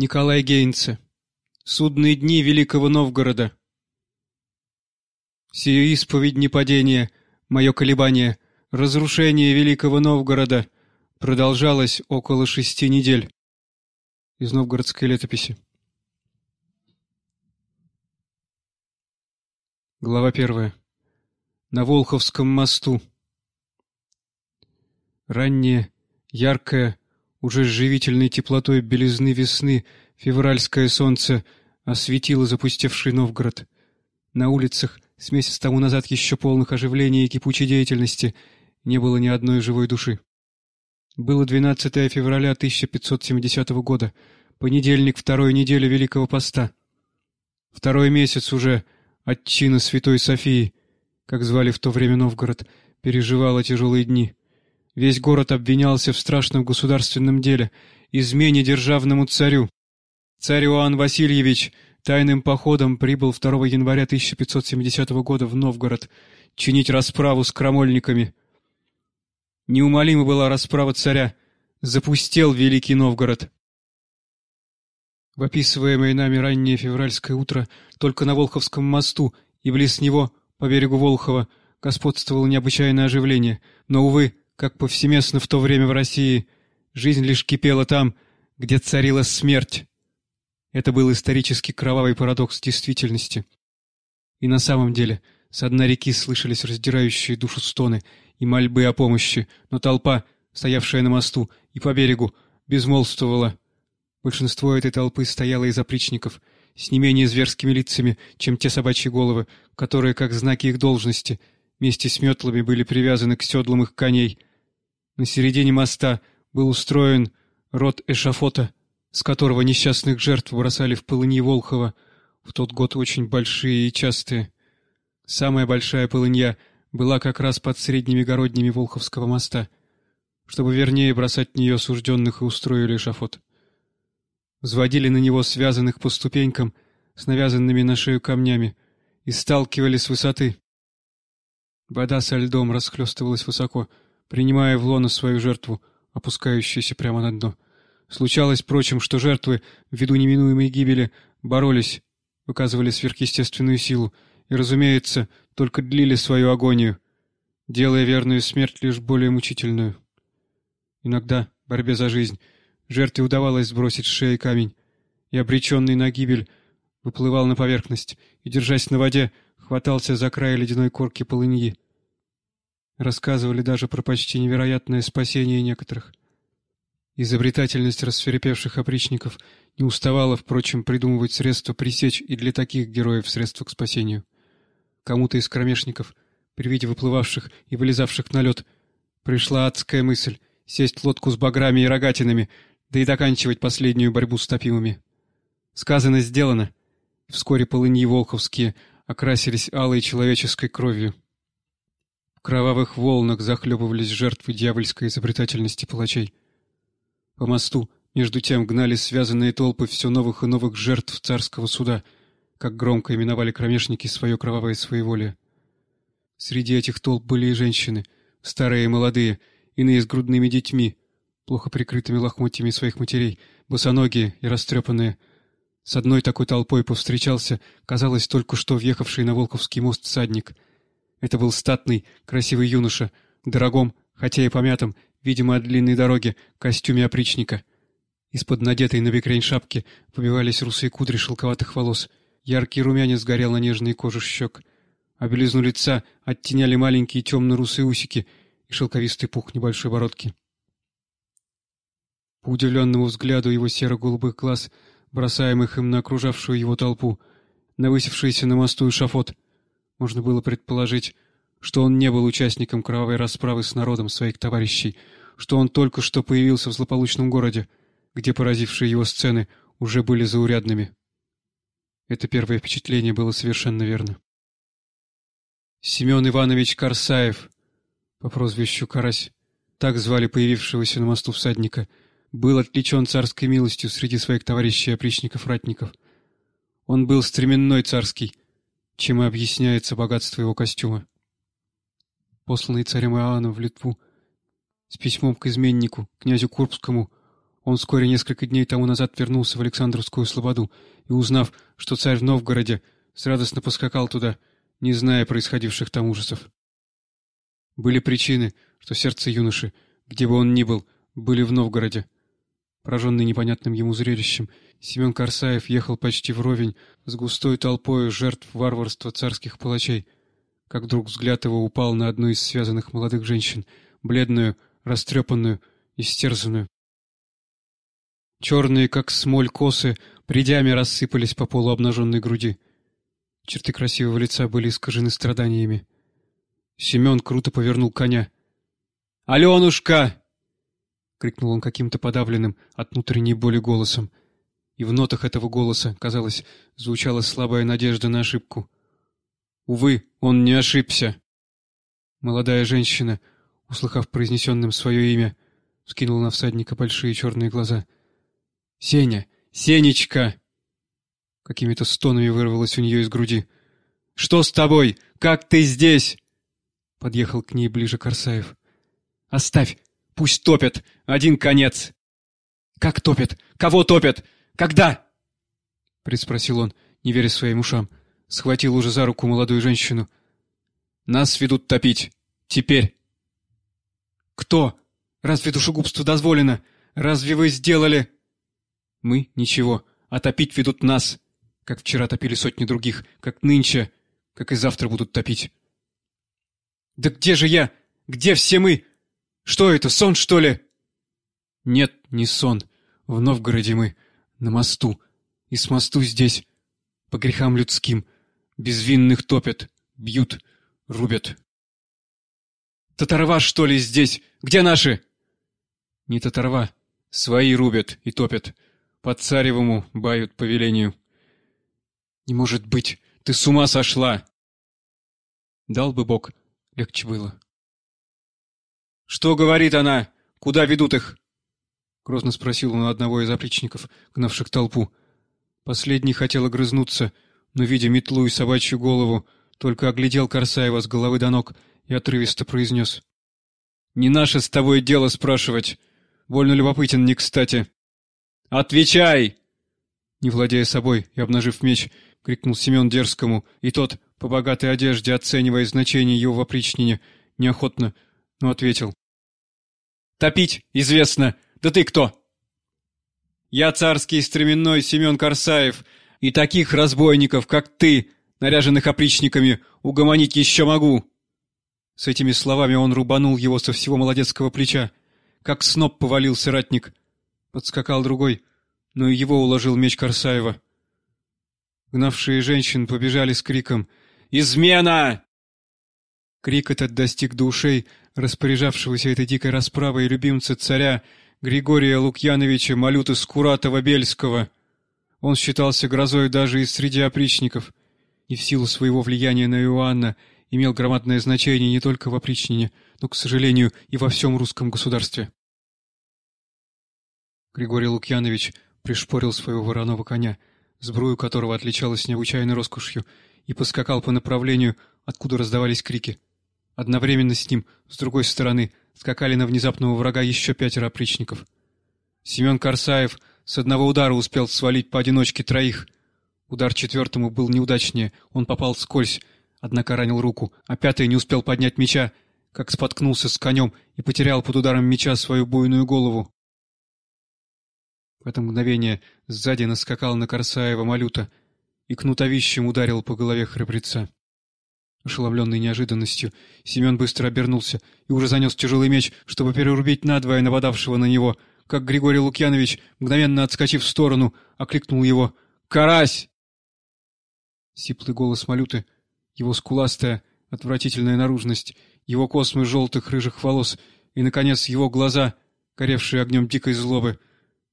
Николай Гейнце. Судные дни Великого Новгорода. Сию исповедь не мое колебание, разрушение Великого Новгорода продолжалось около шести недель. Из новгородской летописи. Глава первая. На Волховском мосту. Раннее, яркое, уже с живительной теплотой белизны весны февральское солнце осветило запустевший Новгород. На улицах, с месяц тому назад еще полных оживления и кипучей деятельности, не было ни одной живой души. Было 12 февраля 1570 года, понедельник второй недели Великого Поста. Второй месяц уже от чина Святой Софии, как звали в то время Новгород, переживала тяжелые дни. Весь город обвинялся в страшном государственном деле, измене державному царю. Царь Иоанн Васильевич тайным походом прибыл 2 января 1570 года в Новгород чинить расправу с крамольниками. Неумолима была расправа царя. Запустел Великий Новгород. В описываемое нами раннее февральское утро только на Волховском мосту и близ него, по берегу Волхова, господствовало необычайное оживление, но, увы, как повсеместно в то время в России, жизнь лишь кипела там, где царила смерть. Это был исторический кровавый парадокс действительности. И на самом деле, с дна реки слышались раздирающие душу стоны и мольбы о помощи, но толпа, стоявшая на мосту и по берегу, безмолвствовала. Большинство этой толпы стояло из опричников, с не менее зверскими лицами, чем те собачьи головы, которые, как знаки их должности, вместе с метлами были привязаны к седлам их коней — на середине моста был устроен рот эшафота, с которого несчастных жертв бросали в полыньи Волхова, в тот год очень большие и частые. Самая большая полынья была как раз под средними городнями Волховского моста, чтобы вернее бросать в нее осужденных и устроили эшафот. Взводили на него связанных по ступенькам с навязанными на шею камнями и сталкивали с высоты. Вода со льдом расхлестывалась высоко — принимая в лоно свою жертву, опускающуюся прямо на дно. Случалось, впрочем, что жертвы, ввиду неминуемой гибели, боролись, выказывали сверхъестественную силу и, разумеется, только длили свою агонию, делая верную смерть лишь более мучительную. Иногда, в борьбе за жизнь, жертве удавалось сбросить с шеи камень, и, обреченный на гибель, выплывал на поверхность и, держась на воде, хватался за край ледяной корки полыньи. Рассказывали даже про почти невероятное спасение некоторых. Изобретательность рассверепевших опричников не уставала, впрочем, придумывать средства пресечь и для таких героев средства к спасению. Кому-то из кромешников, при виде выплывавших и вылезавших на лед, пришла адская мысль сесть в лодку с баграми и рогатинами, да и доканчивать последнюю борьбу с топимыми. Сказано, сделано. Вскоре полыньи волховские окрасились алой человеческой кровью. Кровавых волнах захлебывались жертвы дьявольской изобретательности палачей. По мосту, между тем, гнали связанные толпы все новых и новых жертв царского суда, как громко именовали кромешники свое кровавое своеволие. Среди этих толп были и женщины, старые и молодые, иные с грудными детьми, плохо прикрытыми лохмотьями своих матерей, босоногие и растрепанные. С одной такой толпой повстречался, казалось, только что въехавший на Волковский мост всадник — это был статный, красивый юноша, дорогом, хотя и помятом, видимо, от длинной дороги, костюме опричника. Из-под надетой на бекрень шапки побивались русые кудри шелковатых волос. Яркий румянец горел на нежной коже щек. А белизну лица оттеняли маленькие темно-русые усики и шелковистый пух небольшой бородки. По удивленному взгляду его серо-голубых глаз, бросаемых им на окружавшую его толпу, на высевшийся на мосту шафот — можно было предположить, что он не был участником кровавой расправы с народом своих товарищей, что он только что появился в злополучном городе, где поразившие его сцены уже были заурядными. Это первое впечатление было совершенно верно. Семен Иванович Корсаев, по прозвищу Карась, так звали появившегося на мосту всадника, был отличен царской милостью среди своих товарищей-опричников-ратников. Он был стременной царский, чем и объясняется богатство его костюма. Посланный царем Иоанном в Литву с письмом к изменнику, князю Курбскому, Он вскоре несколько дней тому назад вернулся в Александровскую Слободу и, узнав, что царь в Новгороде, радостно поскакал туда, не зная происходивших там ужасов. Были причины, что сердце юноши, где бы он ни был, были в Новгороде. Пораженный непонятным ему зрелищем, Семен Корсаев ехал почти вровень с густой толпой жертв варварства царских палачей, как вдруг взгляд его упал на одну из связанных молодых женщин, бледную, растрепанную, истерзанную. Черные, как смоль, косы придями рассыпались по полу обнаженной груди. Черты красивого лица были искажены страданиями. Семен круто повернул коня. «Аленушка!» — крикнул он каким-то подавленным от внутренней боли голосом. И в нотах этого голоса, казалось, звучала слабая надежда на ошибку. Увы, он не ошибся. Молодая женщина, услыхав произнесенным свое имя, скинула на всадника большие черные глаза — «Сеня! Сенечка!» Какими-то стонами вырвалось у нее из груди. «Что с тобой? Как ты здесь?» Подъехал к ней ближе Корсаев. «Оставь! Пусть топят! Один конец!» «Как топят? Кого топят? Когда?» Приспросил он, не веря своим ушам. Схватил уже за руку молодую женщину. «Нас ведут топить! Теперь!» «Кто? Разве душегубство дозволено? Разве вы сделали...» Мы — ничего, а топить ведут нас, как вчера топили сотни других, как нынче, как и завтра будут топить. Да где же я? Где все мы? Что это, сон, что ли? Нет, не сон. В Новгороде мы, на мосту. И с мосту здесь, по грехам людским, безвинных топят, бьют, рубят. Татарва, что ли, здесь? Где наши? Не татарва. Свои рубят и топят. По царевому бают по велению. Не может быть, ты с ума сошла! Дал бы Бог, легче было. Что говорит она? Куда ведут их? Грозно спросил он одного из опричников, гнавших толпу. Последний хотел огрызнуться, но, видя метлу и собачью голову, только оглядел Корсаева с головы до ног и отрывисто произнес. «Не наше с тобой дело спрашивать. Больно любопытен не кстати. «Отвечай!» Не владея собой и обнажив меч, крикнул Семен Дерзкому, и тот, по богатой одежде, оценивая значение его в опричнине, неохотно, но ответил. «Топить, известно! Да ты кто?» «Я царский стременной Семен Корсаев, и таких разбойников, как ты, наряженных опричниками, угомонить еще могу!» С этими словами он рубанул его со всего молодецкого плеча. Как сноп повалился ратник, Подскакал другой, но и его уложил меч Корсаева. Гнавшие женщин побежали с криком «Измена!». Крик этот достиг до ушей распоряжавшегося этой дикой расправой любимца царя Григория Лукьяновича Малюты Скуратова-Бельского. Он считался грозой даже и среди опричников, и в силу своего влияния на Иоанна имел громадное значение не только в опричнине, но, к сожалению, и во всем русском государстве. Григорий Лукьянович пришпорил своего вороного коня, сбрую которого отличалась необычайной роскошью, и поскакал по направлению, откуда раздавались крики. Одновременно с ним, с другой стороны, скакали на внезапного врага еще пятеро опричников. Семен Корсаев с одного удара успел свалить поодиночке троих. Удар четвертому был неудачнее, он попал вскользь, однако ранил руку, а пятый не успел поднять меча, как споткнулся с конем и потерял под ударом меча свою буйную голову. В это мгновение сзади наскакал на Корсаева Малюта и кнутовищем ударил по голове храбреца. Ошеломленный неожиданностью, Семен быстро обернулся и уже занес тяжелый меч, чтобы перерубить надвое нападавшего на него, как Григорий Лукьянович, мгновенно отскочив в сторону, окликнул его «Карась!». Сиплый голос Малюты, его скуластая, отвратительная наружность, его космы желтых рыжих волос и, наконец, его глаза, горевшие огнем дикой злобы,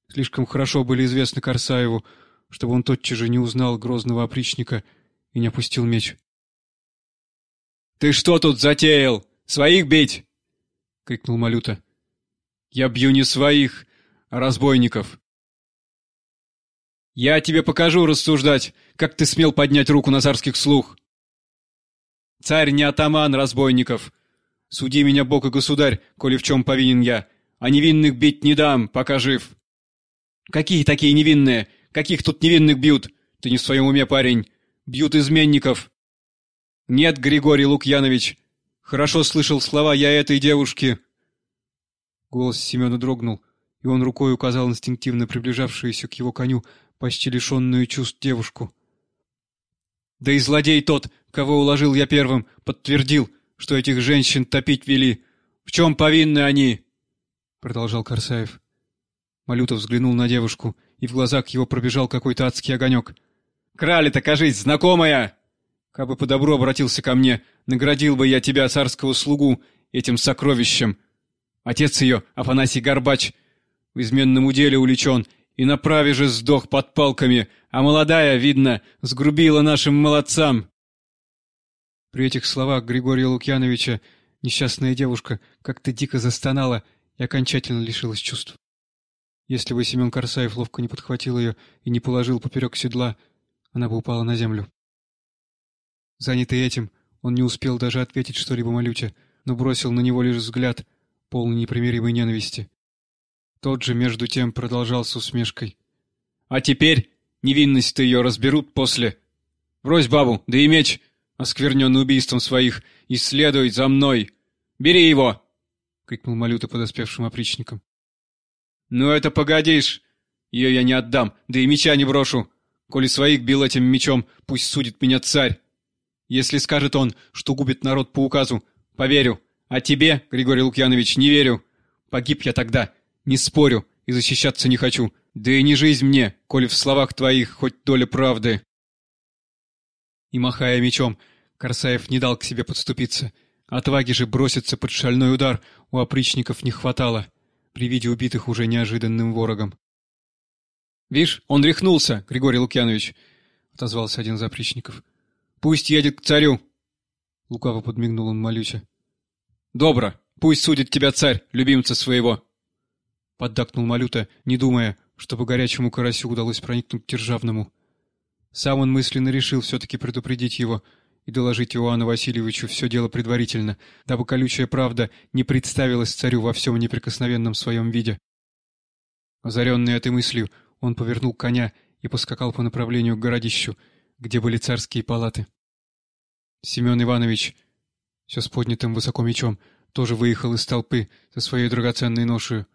слишком хорошо были известны Корсаеву, чтобы он тотчас же не узнал грозного опричника и не опустил меч. «Ты что тут затеял? Своих бить?» — крикнул Малюта. «Я бью не своих, а разбойников». «Я тебе покажу рассуждать, как ты смел поднять руку на царских слух!» «Царь не атаман разбойников. Суди меня, Бог и государь, коли в чем повинен я, а невинных бить не дам, пока жив!» «Какие такие невинные? Каких тут невинных бьют? Ты не в своем уме, парень. Бьют изменников». «Нет, Григорий Лукьянович. Хорошо слышал слова я этой девушки». Голос Семена дрогнул, и он рукой указал инстинктивно приближавшуюся к его коню почти лишенную чувств девушку. «Да и злодей тот, кого уложил я первым, подтвердил, что этих женщин топить вели. В чем повинны они?» Продолжал Корсаев. Малютов взглянул на девушку, и в глазах его пробежал какой-то адский огонек. «Крали-то, кажись, знакомая!» Кабы по добру обратился ко мне, наградил бы я тебя, царского слугу, этим сокровищем. Отец ее, Афанасий Горбач, в изменном уделе уличен, и на праве же сдох под палками, а молодая, видно, сгрубила нашим молодцам. При этих словах Григория Лукьяновича несчастная девушка как-то дико застонала и окончательно лишилась чувств. Если бы Семен Корсаев ловко не подхватил ее и не положил поперек седла, она бы упала на землю. Занятый этим, он не успел даже ответить что-либо Малюте, но бросил на него лишь взгляд, полный непримиримой ненависти. Тот же, между тем, продолжал с усмешкой. «А теперь невинность-то ее разберут после. Брось бабу, да и меч, оскверненный убийством своих, и за мной. Бери его!» — крикнул Малюта подоспевшим опричникам. «Ну это погодишь! Ее я не отдам, да и меча не брошу. Коли своих бил этим мечом, пусть судит меня царь. Если скажет он, что губит народ по указу, поверю. А тебе, Григорий Лукьянович, не верю. Погиб я тогда, не спорю, и защищаться не хочу. Да и не жизнь мне, коли в словах твоих хоть доля правды. И, махая мечом, Корсаев не дал к себе подступиться. Отваги же броситься под шальной удар у опричников не хватало, при виде убитых уже неожиданным ворогом. «Вишь, он рехнулся, Григорий Лукьянович», — отозвался один из опричников. Пусть едет к царю. Лукаво подмигнул он Малюсе. Добро, пусть судит тебя царь, любимца своего. Поддакнул Малюта, не думая, чтобы горячему карасю удалось проникнуть к Державному. Сам он мысленно решил все-таки предупредить его и доложить Иоанну Васильевичу все дело предварительно, дабы колючая правда не представилась царю во всем неприкосновенном своем виде. Озаренный этой мыслью, он повернул коня и поскакал по направлению к городищу, где были царские палаты. Семен Иванович, все с поднятым высоко мечом, тоже выехал из толпы со своей драгоценной ношей.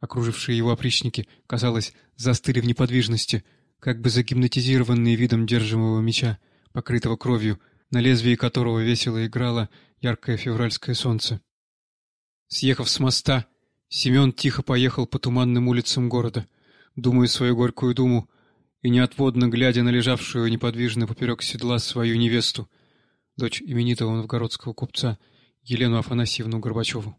Окружившие его опричники, казалось, застыли в неподвижности, как бы загипнотизированные видом держимого меча, покрытого кровью, на лезвии которого весело играло яркое февральское солнце. Съехав с моста, Семен тихо поехал по туманным улицам города, думая свою горькую думу, и неотводно глядя на лежавшую неподвижно поперек седла свою невесту, дочь именитого новгородского купца Елену Афанасьевну Горбачеву.